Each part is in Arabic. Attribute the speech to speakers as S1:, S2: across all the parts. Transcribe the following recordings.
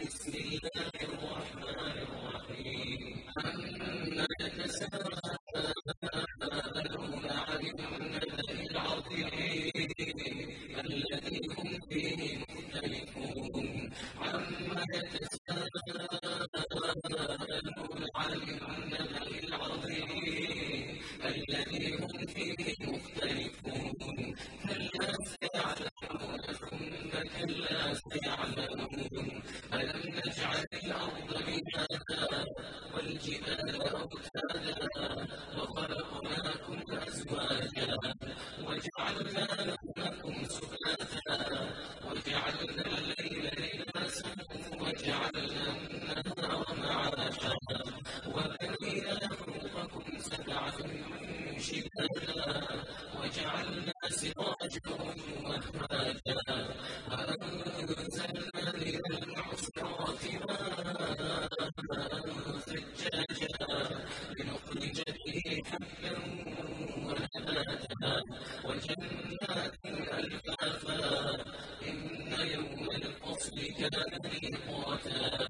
S1: بسم الله الرحمن الرحيم. النار بما ألم نجعل الأرض بناء والجبال أوتادا وخلقناكم أزواجا وجعلنا نومكم سباتا وجعلنا الليل لباسا وجعلنا النهار معاشا وبنينا فوقكم سبعا شدادا بِكَ فَرِيقَانِ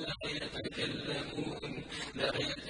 S1: لا يتكلمون لا يتكلمون